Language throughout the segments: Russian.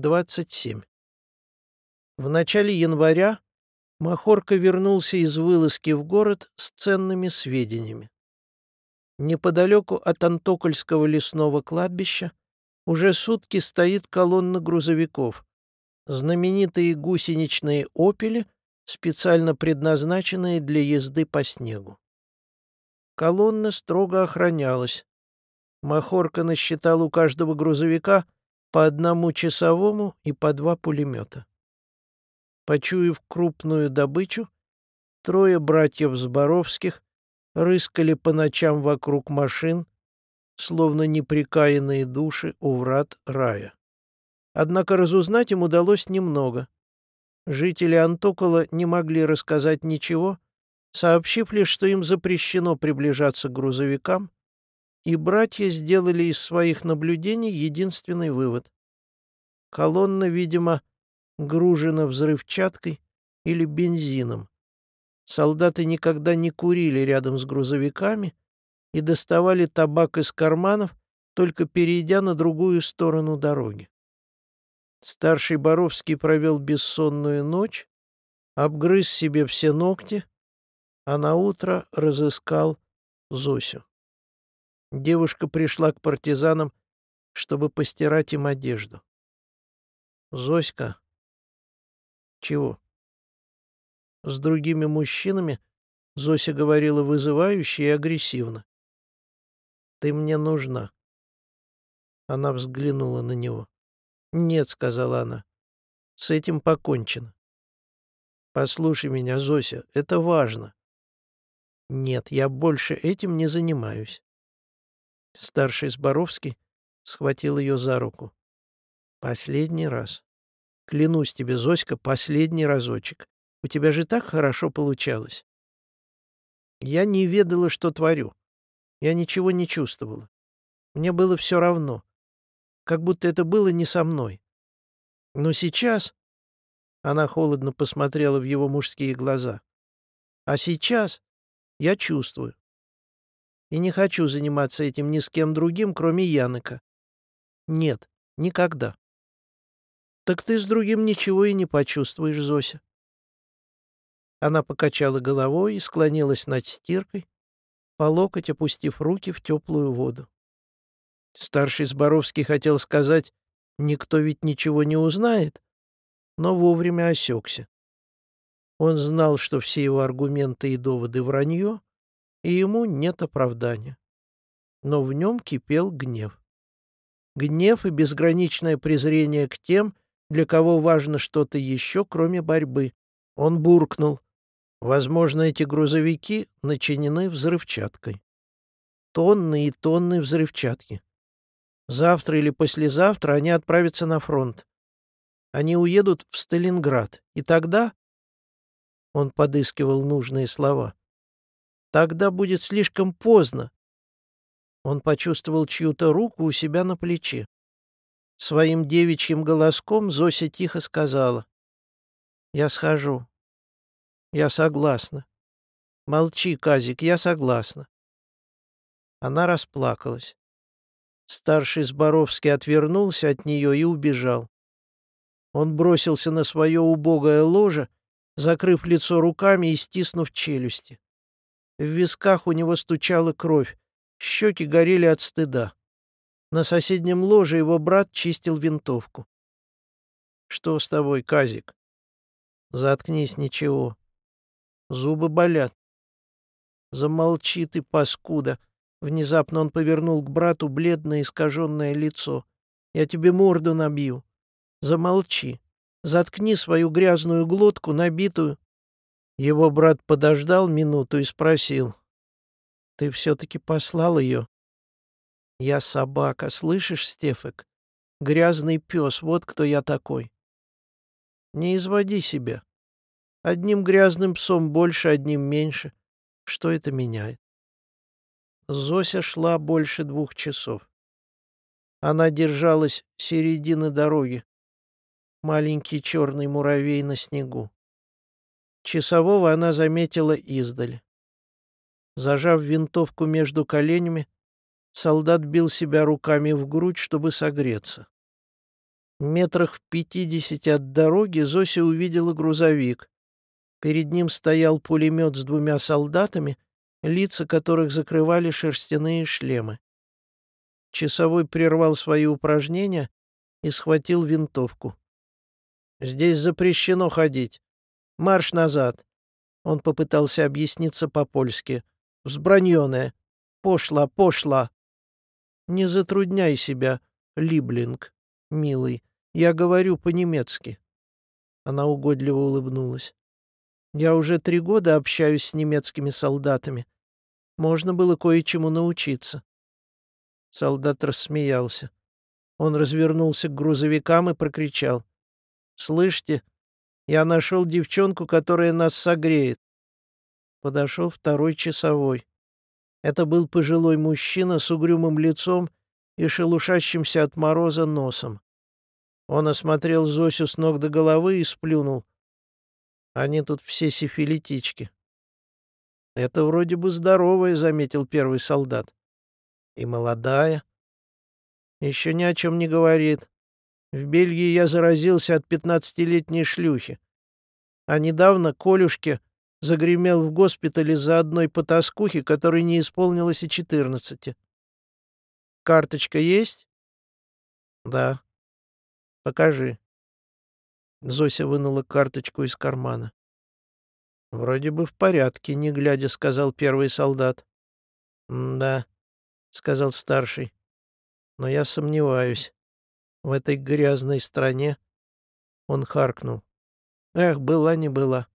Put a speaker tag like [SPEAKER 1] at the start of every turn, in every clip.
[SPEAKER 1] 27. В начале января Махорка вернулся из вылазки в город с ценными сведениями. Неподалеку от Антокольского лесного кладбища уже сутки стоит колонна грузовиков. Знаменитые гусеничные «Опели», специально предназначенные для езды по снегу. Колонна строго охранялась. Махорка насчитал у каждого грузовика по одному часовому и по два пулемета. Почуяв крупную добычу, трое братьев Зборовских рыскали по ночам вокруг машин, словно неприкаянные души у врат рая. Однако разузнать им удалось немного. Жители Антокола не могли рассказать ничего, сообщив лишь, что им запрещено приближаться к грузовикам, и братья сделали из своих наблюдений единственный вывод. Колонна, видимо, гружена взрывчаткой или бензином. Солдаты никогда не курили рядом с грузовиками и доставали табак из карманов, только перейдя на другую сторону дороги. Старший Боровский провел бессонную ночь, обгрыз себе все ногти, а на утро разыскал Зосю. Девушка пришла к партизанам, чтобы постирать им одежду. Зоська. Чего? С другими мужчинами Зося говорила вызывающе и агрессивно. «Ты мне нужна». Она взглянула на него. «Нет», — сказала она, — «с этим покончено». «Послушай меня, Зося, это важно». «Нет, я больше этим не занимаюсь». Старший Зборовский схватил ее за руку. «Последний раз. Клянусь тебе, Зоська, последний разочек. У тебя же так хорошо получалось». Я не ведала, что творю. Я ничего не чувствовала. Мне было все равно. Как будто это было не со мной. Но сейчас... Она холодно посмотрела в его мужские глаза. А сейчас я чувствую и не хочу заниматься этим ни с кем другим, кроме Яныка. Нет, никогда. Так ты с другим ничего и не почувствуешь, Зося. Она покачала головой и склонилась над стиркой, по локоть опустив руки в теплую воду. Старший Зборовский хотел сказать, никто ведь ничего не узнает, но вовремя осекся. Он знал, что все его аргументы и доводы вранье, и ему нет оправдания. Но в нем кипел гнев. Гнев и безграничное презрение к тем, для кого важно что-то еще, кроме борьбы. Он буркнул. Возможно, эти грузовики начинены взрывчаткой. Тонны и тонны взрывчатки. Завтра или послезавтра они отправятся на фронт. Они уедут в Сталинград. И тогда... Он подыскивал нужные слова. Тогда будет слишком поздно. Он почувствовал чью-то руку у себя на плече. Своим девичьим голоском Зося тихо сказала. «Я схожу. Я согласна. Молчи, Казик, я согласна». Она расплакалась. Старший Зборовский отвернулся от нее и убежал. Он бросился на свое убогое ложе, закрыв лицо руками и стиснув челюсти. В висках у него стучала кровь, щеки горели от стыда. На соседнем ложе его брат чистил винтовку. «Что с тобой, Казик?» «Заткнись, ничего. Зубы болят». «Замолчи ты, паскуда!» Внезапно он повернул к брату бледное искаженное лицо. «Я тебе морду набью. Замолчи. Заткни свою грязную глотку, набитую его брат подождал минуту и спросил. «Ты все-таки послал ее?» «Я собака, слышишь, Стефек? Грязный пес, вот кто я такой». «Не изводи себя. Одним грязным псом больше, одним меньше. Что это меняет?» Зося шла больше двух часов. Она держалась середины дороги. Маленький черный муравей на снегу. Часового она заметила издаль. Зажав винтовку между коленями, солдат бил себя руками в грудь, чтобы согреться. Метрах в пятидесяти от дороги Зося увидела грузовик. Перед ним стоял пулемет с двумя солдатами, лица которых закрывали шерстяные шлемы. Часовой прервал свои упражнения и схватил винтовку. «Здесь запрещено ходить. Марш назад!» Он попытался объясниться по-польски. «Взбранёная! Пошла, пошла!» «Не затрудняй себя, Либлинг, милый. Я говорю по-немецки». Она угодливо улыбнулась. «Я уже три года общаюсь с немецкими солдатами. Можно было кое-чему научиться». Солдат рассмеялся. Он развернулся к грузовикам и прокричал. «Слышите, я нашел девчонку, которая нас согреет». Подошел второй часовой. Это был пожилой мужчина с угрюмым лицом и шелушащимся от мороза носом. Он осмотрел Зосю с ног до головы и сплюнул. Они тут все сифилитички. «Это вроде бы здоровая», — заметил первый солдат. «И молодая». «Еще ни о чем не говорит. В Бельгии я заразился от пятнадцатилетней шлюхи. А недавно Колюшке загремел в госпитале за одной потаскухи, которой не исполнилось и четырнадцати. Карточка есть? Да. Покажи. Зося вынула карточку из кармана. Вроде бы в порядке, не глядя, сказал первый солдат. Да, сказал старший. Но я сомневаюсь. В этой грязной стране он харкнул. Эх, была не была.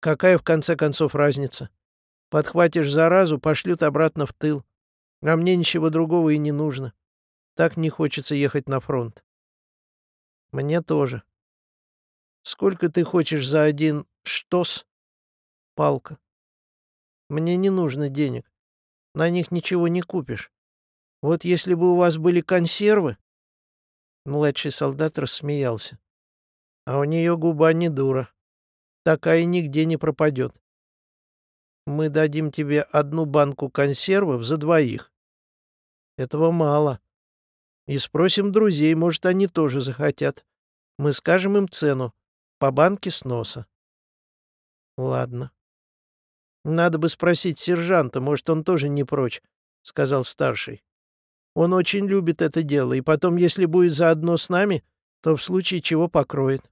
[SPEAKER 1] Какая, в конце концов, разница? Подхватишь заразу, пошлют обратно в тыл. А мне ничего другого и не нужно. Так не хочется ехать на фронт. Мне тоже. Сколько ты хочешь за один штос? Палка. Мне не нужно денег. На них ничего не купишь. Вот если бы у вас были консервы... Младший солдат рассмеялся. А у нее губа не дура. Такая нигде не пропадет. Мы дадим тебе одну банку консервов за двоих. Этого мало. И спросим друзей, может, они тоже захотят. Мы скажем им цену. По банке с носа. Ладно. Надо бы спросить сержанта, может, он тоже не прочь, — сказал старший. Он очень любит это дело, и потом, если будет заодно с нами, то в случае чего покроет.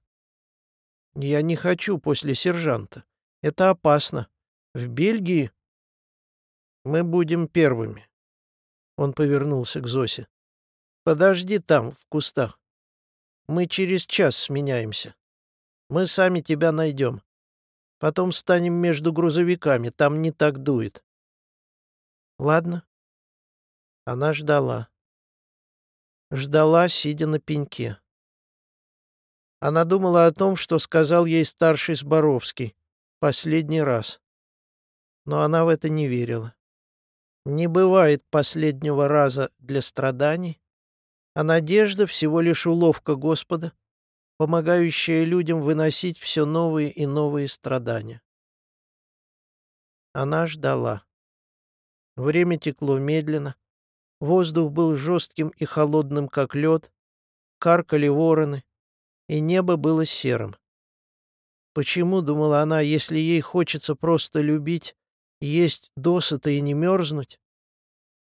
[SPEAKER 1] Я не хочу после сержанта. Это опасно. В Бельгии мы будем первыми. Он повернулся к Зосе. Подожди там, в кустах. Мы через час сменяемся. Мы сами тебя найдем. Потом станем между грузовиками, там не так дует. Ладно. Она ждала. Ждала, сидя на пеньке. Она думала о том, что сказал ей старший Сборовский. Последний раз. Но она в это не верила. Не бывает последнего раза для страданий, а надежда всего лишь уловка Господа, помогающая людям выносить все новые и новые страдания. Она ждала. Время текло медленно, воздух был жестким и холодным, как лед, каркали вороны, и небо было серым. Почему, думала она, если ей хочется просто любить, есть досыта и не мерзнуть?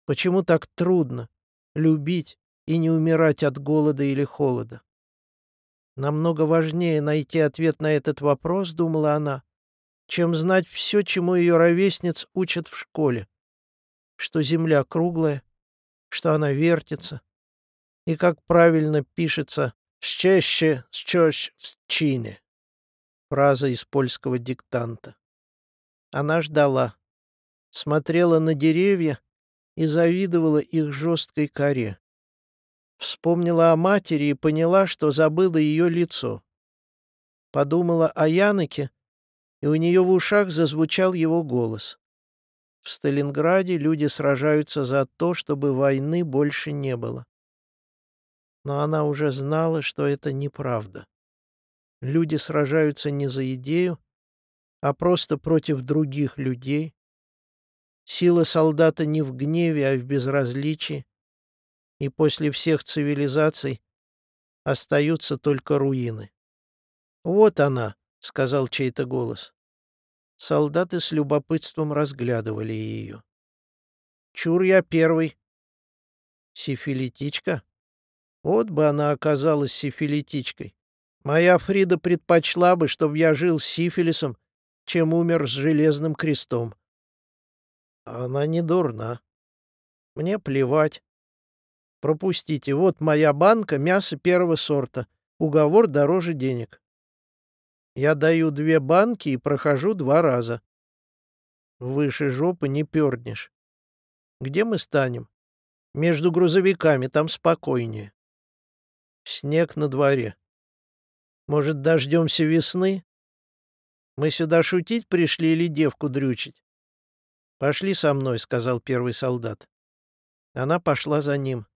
[SPEAKER 1] Почему так трудно любить и не умирать от голода или холода? Намного важнее найти ответ на этот вопрос, думала она, чем знать все, чему ее ровесниц учат в школе. Что земля круглая, что она вертится, и как правильно пишется «Ще щось в чине». Фраза из польского диктанта. Она ждала, смотрела на деревья и завидовала их жесткой коре. Вспомнила о матери и поняла, что забыла ее лицо. Подумала о Яноке, и у нее в ушах зазвучал его голос. В Сталинграде люди сражаются за то, чтобы войны больше не было но она уже знала, что это неправда. Люди сражаются не за идею, а просто против других людей. Сила солдата не в гневе, а в безразличии. И после всех цивилизаций Остаются только руины. «Вот она», — сказал чей-то голос. Солдаты с любопытством разглядывали ее. «Чур я первый». «Сифилитичка?» Вот бы она оказалась сифилитичкой. Моя Фрида предпочла бы, чтобы я жил с сифилисом, чем умер с железным крестом. Она не дурна. Мне плевать. Пропустите, вот моя банка мяса первого сорта. Уговор дороже денег. Я даю две банки и прохожу два раза. Выше жопы не перднешь. Где мы станем? Между грузовиками, там спокойнее. Снег на дворе. Может, дождемся весны? Мы сюда шутить пришли или девку дрючить? «Пошли со мной», — сказал первый солдат. Она пошла за ним.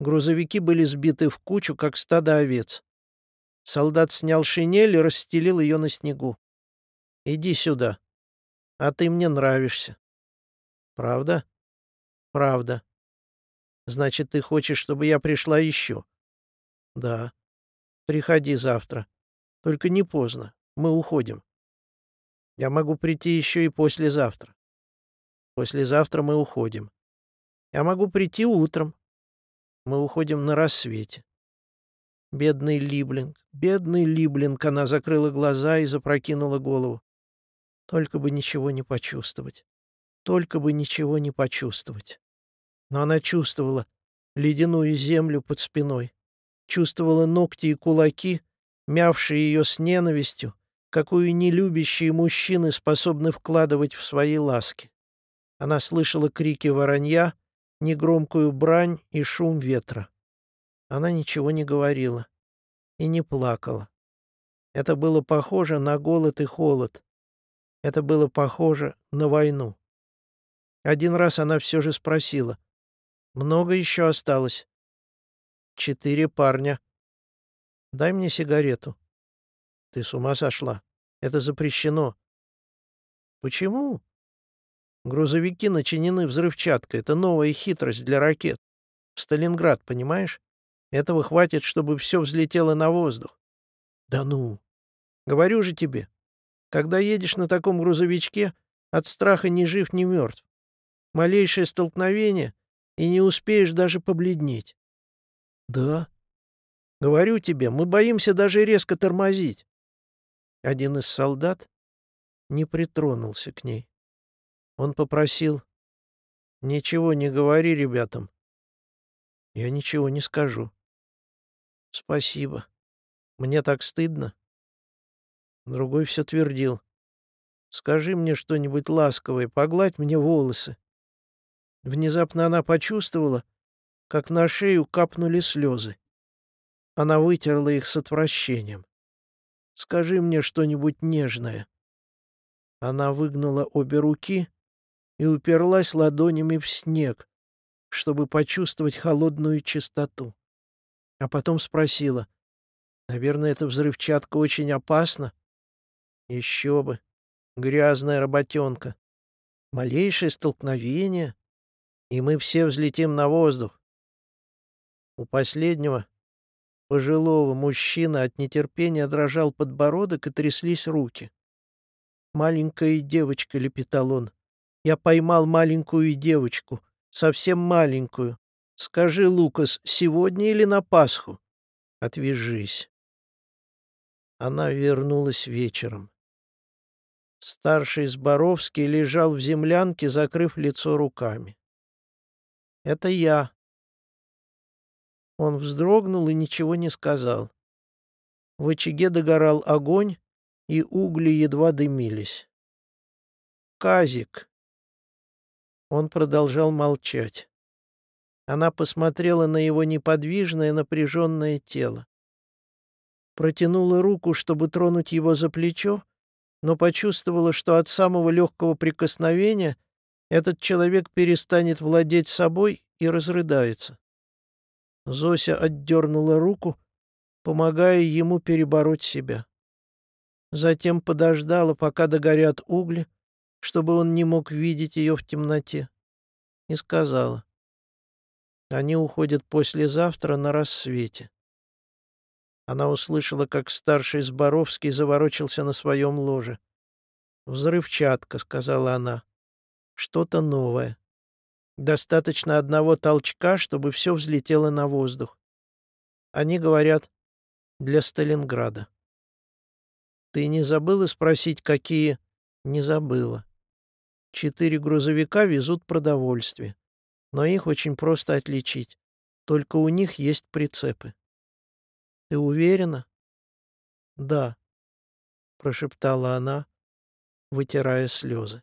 [SPEAKER 1] Грузовики были сбиты в кучу, как стадо овец. Солдат снял шинель и расстелил ее на снегу. «Иди сюда. А ты мне нравишься». «Правда?» «Правда. Значит, ты хочешь, чтобы я пришла еще?» «Да. Приходи завтра. Только не поздно. Мы уходим. Я могу прийти еще и послезавтра. Послезавтра мы уходим. Я могу прийти утром. Мы уходим на рассвете. Бедный Либлинг, бедный Либлинг, она закрыла глаза и запрокинула голову. Только бы ничего не почувствовать. Только бы ничего не почувствовать. Но она чувствовала ледяную землю под спиной чувствовала ногти и кулаки, мявшие ее с ненавистью, какую нелюбящие мужчины способны вкладывать в свои ласки. Она слышала крики воронья, негромкую брань и шум ветра. Она ничего не говорила и не плакала. Это было похоже на голод и холод. Это было похоже на войну. Один раз она все же спросила. «Много еще осталось?» Четыре парня. Дай мне сигарету. Ты с ума сошла? Это запрещено. Почему? Грузовики начинены взрывчаткой. Это новая хитрость для ракет. В Сталинград, понимаешь? Этого хватит, чтобы все взлетело на воздух. Да ну! Говорю же тебе, когда едешь на таком грузовичке, от страха ни жив, ни мертв. Малейшее столкновение, и не успеешь даже побледнеть. «Да?» «Говорю тебе, мы боимся даже резко тормозить». Один из солдат не притронулся к ней. Он попросил, «Ничего не говори ребятам». «Я ничего не скажу». «Спасибо. Мне так стыдно». Другой все твердил. «Скажи мне что-нибудь ласковое, погладь мне волосы». Внезапно она почувствовала, как на шею капнули слезы. Она вытерла их с отвращением. «Скажи мне что-нибудь нежное». Она выгнула обе руки и уперлась ладонями в снег, чтобы почувствовать холодную чистоту. А потом спросила, «Наверное, эта взрывчатка очень опасна?» «Еще бы! Грязная работенка! Малейшее столкновение, и мы все взлетим на воздух. У последнего, пожилого мужчины, от нетерпения дрожал подбородок и тряслись руки. «Маленькая девочка», — лепетал он. «Я поймал маленькую девочку, совсем маленькую. Скажи, Лукас, сегодня или на Пасху?» «Отвяжись». Она вернулась вечером. Старший Зборовский лежал в землянке, закрыв лицо руками. «Это я», он вздрогнул и ничего не сказал. В очаге догорал огонь, и угли едва дымились. «Казик!» Он продолжал молчать. Она посмотрела на его неподвижное напряженное тело. Протянула руку, чтобы тронуть его за плечо, но почувствовала, что от самого легкого прикосновения этот человек перестанет владеть собой и разрыдается. Зося отдернула руку, помогая ему перебороть себя. Затем подождала, пока догорят угли, чтобы он не мог видеть ее в темноте, и сказала. Они уходят послезавтра на рассвете. Она услышала, как старший Зборовский заворочился на своем ложе. «Взрывчатка», — сказала она. «Что-то новое. Достаточно одного толчка, чтобы все взлетело на воздух. Они говорят, для Сталинграда». «Ты не забыла спросить, какие...» «Не забыла. Четыре грузовика везут продовольствие, но их очень просто отличить. Только у них есть прицепы». «Ты уверена?» «Да», — прошептала она, вытирая слезы.